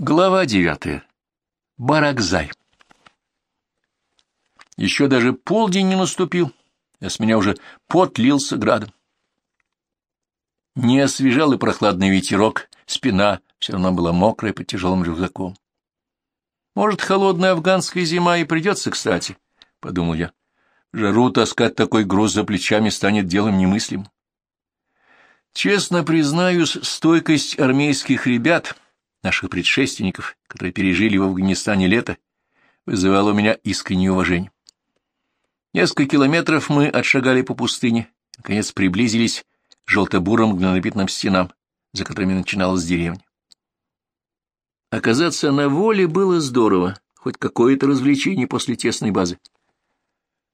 Глава девятая. Баракзай. Еще даже полдень не наступил, а с меня уже пот лился градом. Не освежал и прохладный ветерок, спина все равно была мокрая под тяжелым рюкзаком. Может, холодная афганская зима и придется кстати, — подумал я. Жару таскать такой груз за плечами станет делом немыслимым. Честно признаюсь, стойкость армейских ребят — наших предшественников, которые пережили в Афганистане лето, вызывало у меня искреннее уважение. Несколько километров мы отшагали по пустыне, наконец приблизились к желто-бурым гнилопитным стенам, за которыми начиналась деревня. Оказаться на воле было здорово, хоть какое-то развлечение после тесной базы.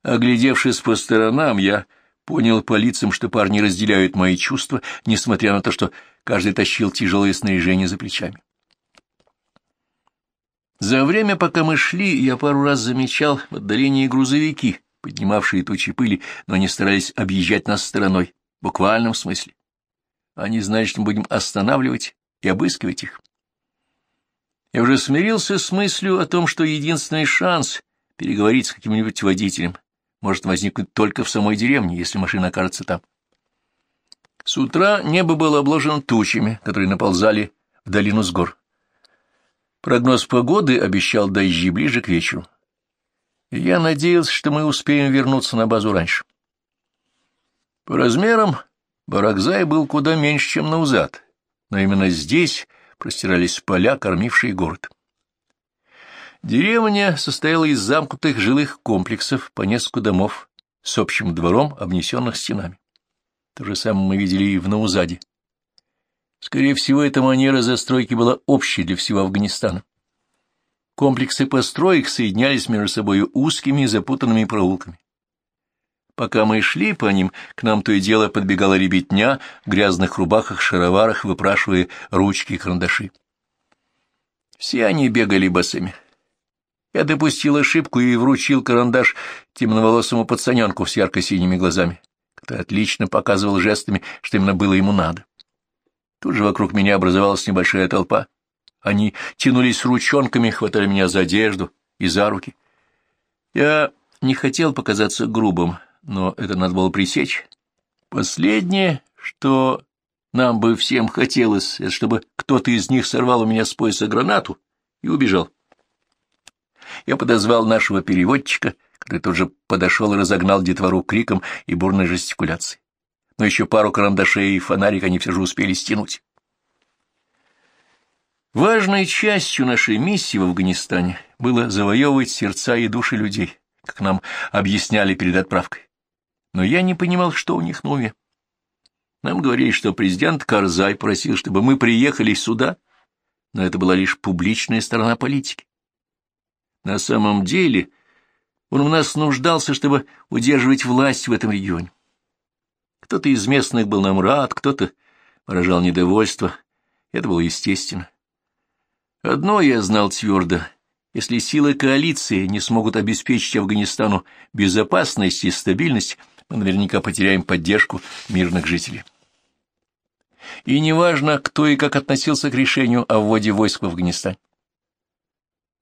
Оглядевшись по сторонам, я понял по лицам, что парни разделяют мои чувства, несмотря на то, что каждый тащил тяжелое снаряжение за плечами. За время, пока мы шли, я пару раз замечал в отдалении грузовики, поднимавшие тучи пыли, но они старались объезжать нас стороной, в буквальном смысле. Они знали, что мы будем останавливать и обыскивать их. Я уже смирился с мыслью о том, что единственный шанс переговорить с каким-нибудь водителем может возникнуть только в самой деревне, если машина окажется там. С утра небо было обложено тучами, которые наползали в долину с гор. Прогноз погоды обещал дожди ближе к вечеру. Я надеялся, что мы успеем вернуться на базу раньше. По размерам Баракзай был куда меньше, чем Наузад, но именно здесь простирались поля, кормившие город. Деревня состояла из замкнутых жилых комплексов по несколько домов с общим двором, обнесенных стенами. То же самое мы видели и в Наузаде. Скорее всего, эта манера застройки была общей для всего Афганистана. Комплексы построек соединялись между собой узкими запутанными проулками. Пока мы шли по ним, к нам то и дело подбегала ребятня в грязных рубахах, шароварах, выпрашивая ручки и карандаши. Все они бегали босыми. Я допустил ошибку и вручил карандаш темноволосому пацаненку с ярко-синими глазами, который отлично показывал жестами, что именно было ему надо. Тут же вокруг меня образовалась небольшая толпа. Они тянулись ручонками, хватали меня за одежду и за руки. Я не хотел показаться грубым, но это надо было пресечь. Последнее, что нам бы всем хотелось, это чтобы кто-то из них сорвал у меня с пояса гранату и убежал. Я подозвал нашего переводчика, который тут же подошел и разогнал детвору криком и бурной жестикуляцией но еще пару карандашей и фонарик они все же успели стянуть. Важной частью нашей миссии в Афганистане было завоевывать сердца и души людей, как нам объясняли перед отправкой. Но я не понимал, что у них на уме. Нам говорили, что президент Карзай просил, чтобы мы приехали сюда, но это была лишь публичная сторона политики. На самом деле он в нас нуждался, чтобы удерживать власть в этом регионе. Кто-то из местных был нам рад, кто-то выражал недовольство. Это было естественно. Одно я знал твердо. Если силы коалиции не смогут обеспечить Афганистану безопасность и стабильность, мы наверняка потеряем поддержку мирных жителей. И неважно, кто и как относился к решению о вводе войск в Афганистан.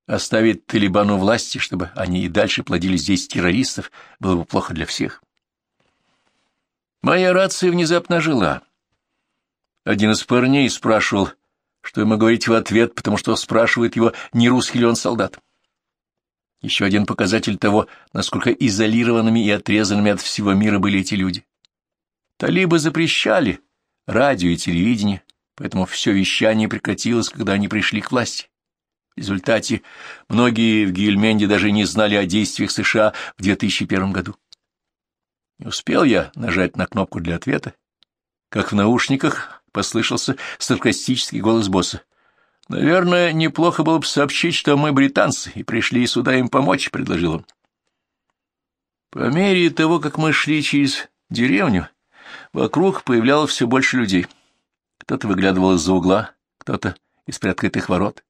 Оставить Талибану власти, чтобы они и дальше плодили здесь террористов, было бы плохо для всех. Моя рация внезапно жила. Один из парней спрашивал, что ему говорить в ответ, потому что спрашивает его, не русский ли он солдат. Еще один показатель того, насколько изолированными и отрезанными от всего мира были эти люди. Талибы запрещали радио и телевидение, поэтому все вещание прекратилось, когда они пришли к власти. В результате многие в Гильменде даже не знали о действиях США в 2001 году. Не успел я нажать на кнопку для ответа, как в наушниках послышался саркастический голос босса. «Наверное, неплохо было бы сообщить, что мы британцы, и пришли сюда им помочь», — предложил он. По мере того, как мы шли через деревню, вокруг появлялось все больше людей. Кто-то выглядывал из-за угла, кто-то из приоткрытых ворот.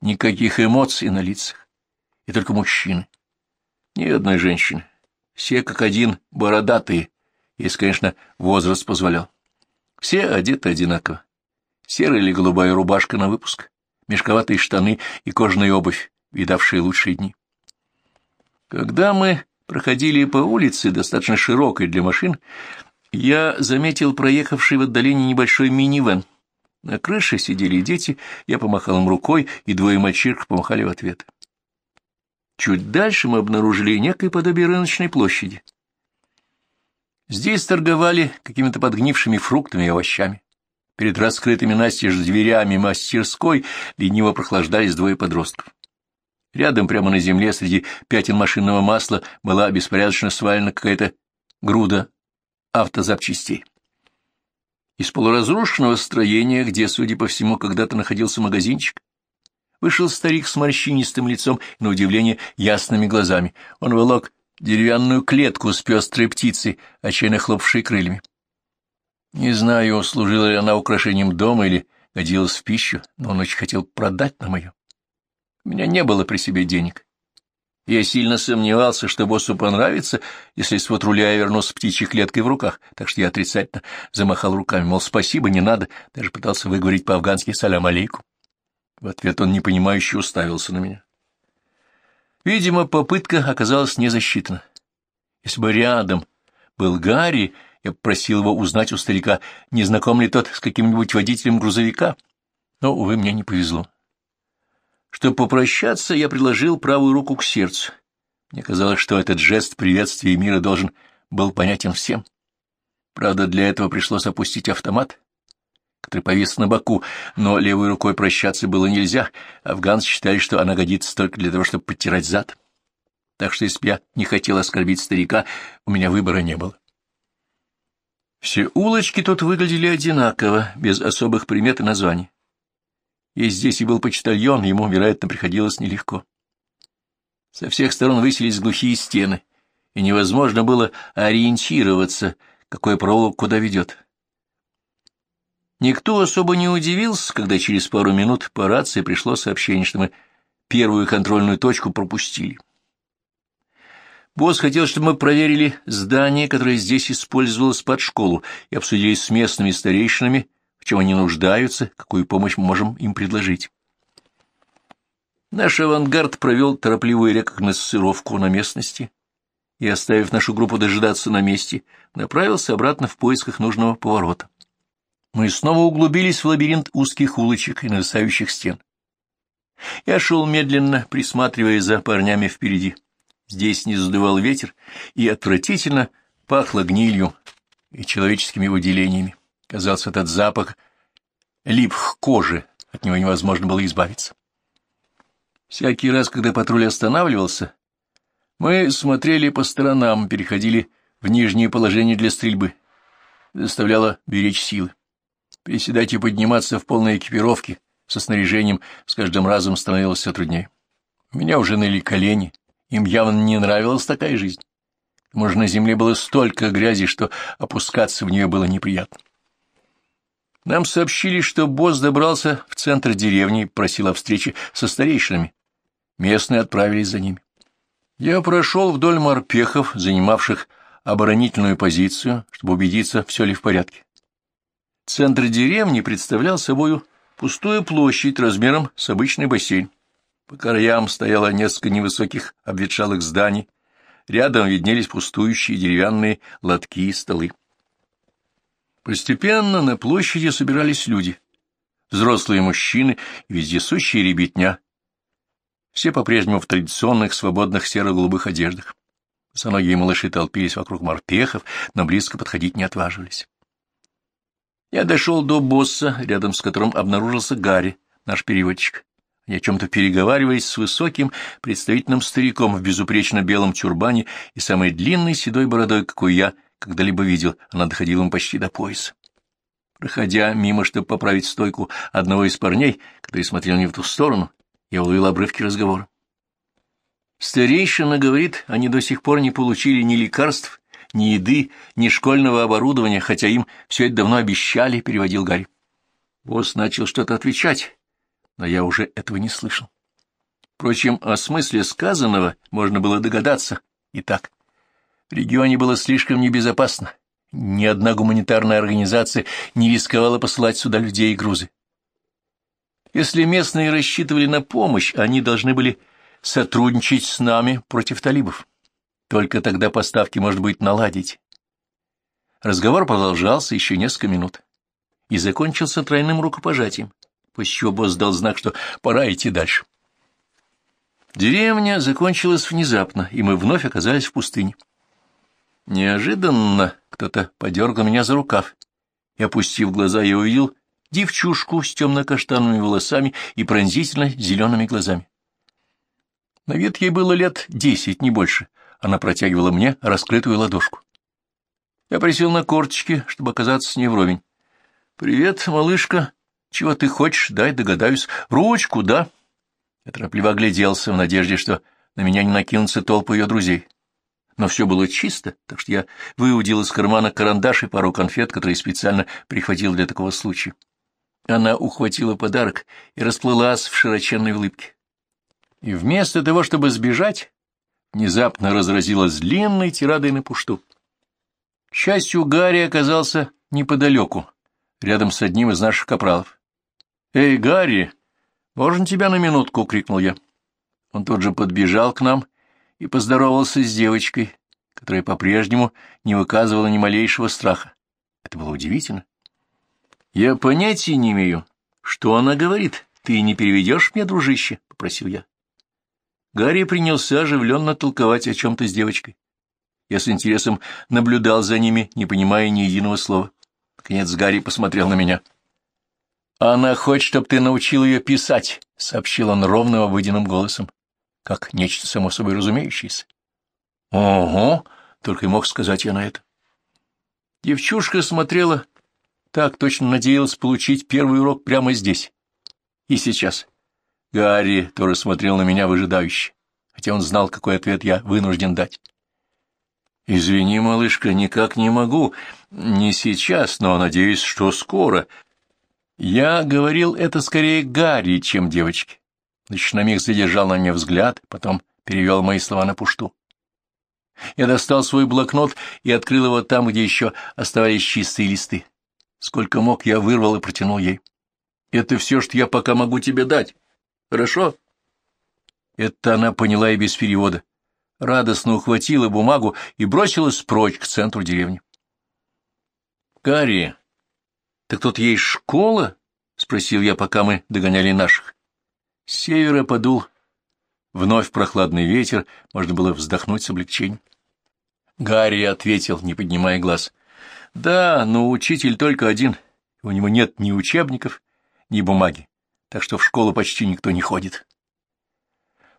Никаких эмоций на лицах, и только мужчины. Ни одной женщины. Все как один бородатые, если, конечно, возраст позволял. Все одеты одинаково. Серая или голубая рубашка на выпуск, мешковатые штаны и кожаная обувь, видавшие лучшие дни. Когда мы проходили по улице, достаточно широкой для машин, я заметил проехавший в отдалении небольшой минивэн. На крыше сидели дети, я помахал им рукой, и двое мальчишек помахали в ответ. Чуть дальше мы обнаружили некое подобие рыночной площади. Здесь торговали какими-то подгнившими фруктами и овощами. Перед раскрытыми настежь дверями мастерской лениво прохлаждались двое подростков. Рядом, прямо на земле, среди пятен машинного масла, была беспорядочно свалена какая-то груда автозапчастей. Из полуразрушенного строения, где, судя по всему, когда-то находился магазинчик, вышел старик с морщинистым лицом и, на удивление, ясными глазами. Он волок деревянную клетку с пестрой птицей, отчаянно хлопавшей крыльями. Не знаю, служила ли она украшением дома или годилась в пищу, но он очень хотел продать нам ее. У меня не было при себе денег. Я сильно сомневался, что боссу понравится, если с вот руля я вернусь с птичьей клеткой в руках, так что я отрицательно замахал руками, мол, спасибо, не надо, даже пытался выговорить по-афгански «салям алейкум». В ответ он непонимающе уставился на меня. Видимо, попытка оказалась не засчитана. Если бы рядом был Гарри, я попросил его узнать у старика, не знаком ли тот с каким-нибудь водителем грузовика, но, увы, мне не повезло. Чтобы попрощаться, я приложил правую руку к сердцу. Мне казалось, что этот жест приветствия мира должен был понятен всем. Правда, для этого пришлось опустить автомат, который повис на боку, но левой рукой прощаться было нельзя. Афганцы считали, что она годится только для того, чтобы подтирать зад. Так что, если бы я не хотел оскорбить старика, у меня выбора не было. Все улочки тут выглядели одинаково, без особых примет и названий. И здесь и был почтальон, ему, вероятно, приходилось нелегко. Со всех сторон высились глухие стены, и невозможно было ориентироваться, какой проволок куда ведет. Никто особо не удивился, когда через пару минут по рации пришло сообщение, что мы первую контрольную точку пропустили. Босс хотел, чтобы мы проверили здание, которое здесь использовалось под школу, и обсудили с местными старейшинами, чем они нуждаются, какую помощь мы можем им предложить. Наш авангард провел торопливую рекогносцировку на местности и, оставив нашу группу дожидаться на месте, направился обратно в поисках нужного поворота. Мы снова углубились в лабиринт узких улочек и нависающих стен. Я шел медленно, присматривая за парнями впереди. Здесь не задувал ветер, и отвратительно пахло гнилью и человеческими выделениями. Казался этот запах лип к коже, от него невозможно было избавиться. Всякий раз, когда патруль останавливался, мы смотрели по сторонам, переходили в нижнее положение для стрельбы. Заставляло беречь силы. Приседать и подниматься в полной экипировке со снаряжением с каждым разом становилось все труднее. У меня уже ныли колени, им явно не нравилась такая жизнь. Может, на земле было столько грязи, что опускаться в нее было неприятно. Нам сообщили, что босс добрался в центр деревни и просил о встрече со старейшинами. Местные отправились за ними. Я прошел вдоль морпехов, занимавших оборонительную позицию, чтобы убедиться, все ли в порядке. Центр деревни представлял собою пустую площадь размером с обычный бассейн. По краям стояло несколько невысоких обветшалых зданий, рядом виднелись пустующие деревянные лотки и столы. Постепенно на площади собирались люди, взрослые мужчины и вездесущие ребятня, все по-прежнему в традиционных свободных серо-голубых одеждах. Соногие малыши толпились вокруг морпехов, но близко подходить не отваживались. Я дошел до босса, рядом с которым обнаружился Гарри, наш переводчик. Они о чем-то переговариваясь с высоким представительным стариком в безупречно белом тюрбане и самой длинной седой бородой, какой я когда-либо видел, она доходила ему почти до пояса. Проходя мимо, чтобы поправить стойку одного из парней, который смотрел не в ту сторону, я уловил обрывки разговора. Старейшина говорит, они до сих пор не получили ни лекарств, ни еды, ни школьного оборудования, хотя им все это давно обещали, — переводил Гарри. Босс начал что-то отвечать, но я уже этого не слышал. Впрочем, о смысле сказанного можно было догадаться и так. В регионе было слишком небезопасно. Ни одна гуманитарная организация не рисковала посылать сюда людей и грузы. Если местные рассчитывали на помощь, они должны были сотрудничать с нами против талибов. Только тогда поставки, может быть, наладить. Разговор продолжался еще несколько минут и закончился тройным рукопожатием, после чего босс дал знак, что пора идти дальше. Деревня закончилась внезапно, и мы вновь оказались в пустыне. Неожиданно кто-то подергал меня за рукав, и, опустив глаза, я увидел девчушку с темно-каштановыми волосами и пронзительно зелеными глазами. На вид ей было лет десять, не больше. Она протягивала мне раскрытую ладошку. Я присел на корточки, чтобы оказаться с ней вровень. — Привет, малышка. Чего ты хочешь? Дай догадаюсь. Ручку, да? Я торопливо огляделся в надежде, что на меня не накинутся толпы ее друзей. Но все было чисто, так что я выудил из кармана карандаш и пару конфет, которые специально прихватил для такого случая. Она ухватила подарок и расплылась в широченной улыбке. И вместо того, чтобы сбежать, внезапно разразилась длинной тирадой на пушту. К счастью, Гарри оказался неподалеку, рядом с одним из наших капралов. «Эй, Гарри, можно тебя на минутку?» — крикнул я. Он тут же подбежал к нам и поздоровался с девочкой, которая по-прежнему не выказывала ни малейшего страха. Это было удивительно. «Я понятия не имею, что она говорит. Ты не переведешь мне, дружище?» — попросил я. Гарри принялся оживленно толковать о чем-то с девочкой. Я с интересом наблюдал за ними, не понимая ни единого слова. Наконец Гарри посмотрел на меня. «Она хочет, чтобы ты научил ее писать», — сообщил он ровным обыденным голосом, как нечто само собой разумеющееся. «Ого!» — только и мог сказать я на это. Девчушка смотрела так, точно надеялась получить первый урок прямо здесь и сейчас. Гарри тоже смотрел на меня выжидающе, хотя он знал, какой ответ я вынужден дать. «Извини, малышка, никак не могу. Не сейчас, но надеюсь, что скоро». Я говорил это скорее Гарри, чем девочке. Значит, на миг задержал на мне взгляд, потом перевел мои слова на пушту. Я достал свой блокнот и открыл его там, где еще оставались чистые листы. Сколько мог, я вырвал и протянул ей. «Это все, что я пока могу тебе дать. Хорошо?» Это она поняла и без перевода радостно ухватила бумагу и бросилась прочь к центру деревни. — Гарри, так тут есть школа? — спросил я, пока мы догоняли наших. С севера подул вновь прохладный ветер, можно было вздохнуть с облегчением. Гарри ответил, не поднимая глаз. — Да, но учитель только один, у него нет ни учебников, ни бумаги, так что в школу почти никто не ходит.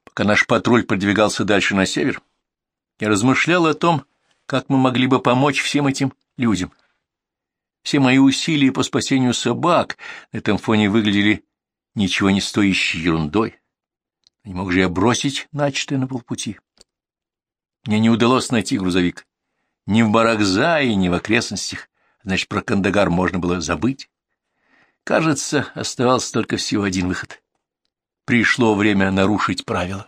Пока наш патруль продвигался дальше на север, я размышлял о том, как мы могли бы помочь всем этим людям. Все мои усилия по спасению собак на этом фоне выглядели ничего не стоящей ерундой. Не мог же я бросить начатое на полпути. Мне не удалось найти грузовик. Ни в Баракзае, ни в окрестностях. Значит, про Кандагар можно было забыть. Кажется, оставался только всего один выход пришло время нарушить правила.